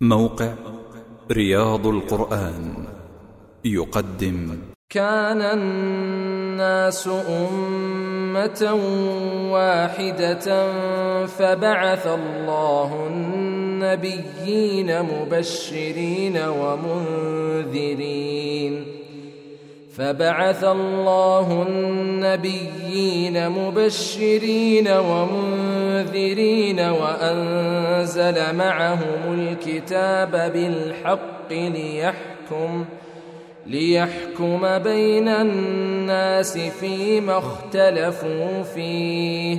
موقع رياض القرآن يقدم. كان الناس أمة واحدة فبعث الله النبيين مبشرين ومنذرين. فبعث الله النبيين مبشرين ومنذرين وأنزل معهم الكتاب بالحق ليحكم ليحكم بين الناس فيما اختلفوا فيه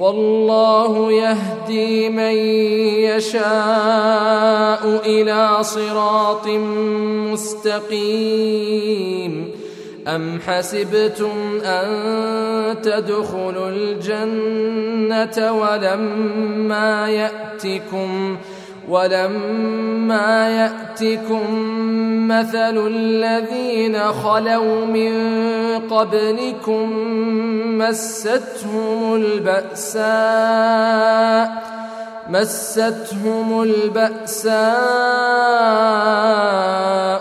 والله يهدي من يشاء إلى صراط مستقيم. أم حسبتم أن تدخلوا الجنة ولما يأتكم ولما يأتكم مثل الذين خلوا من قبلكم مستهم البأساء مستهم البأساء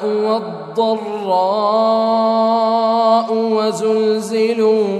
والضراء وزلزلوا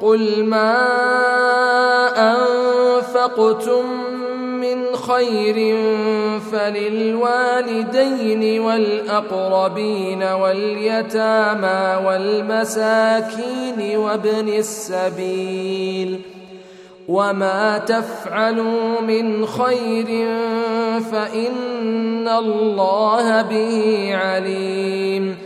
قل ما انفقتم من خير فللوالدين والاقربين واليتامى والمساكين وابن السبيل وما تفعلوا من خير فان الله به عليم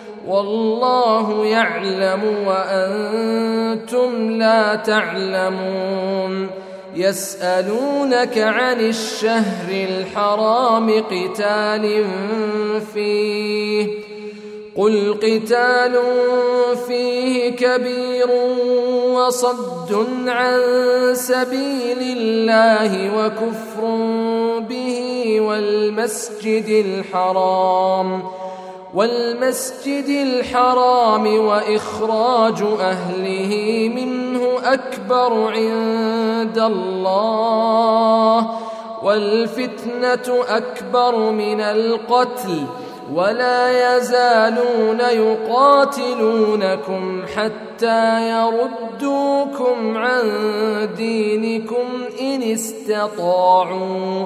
والله يعلم وأنتم لا تعلمون. يسألونك عن الشهر الحرام قتال فيه. قل قتال فيه كبير وصد عن سبيل الله وكفر به والمسجد الحرام. والمسجد الحرام وإخراج أهله منه أكبر عند الله والفتنة أكبر من القتل ولا يزالون يقاتلونكم حتى يردوكم عن دينكم إن استطاعوا.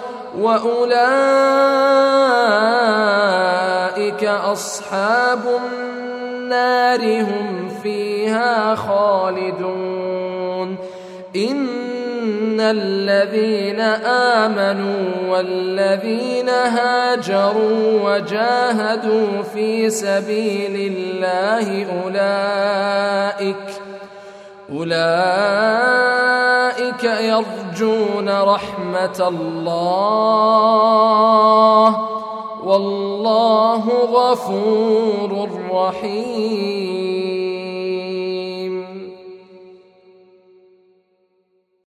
وأولئك أصحاب النار هم فيها خالدون. إن الذين آمنوا والذين هاجروا وجاهدوا في سبيل الله أولئك أولئك يرجون رحمة الله. والله غفور رحيم.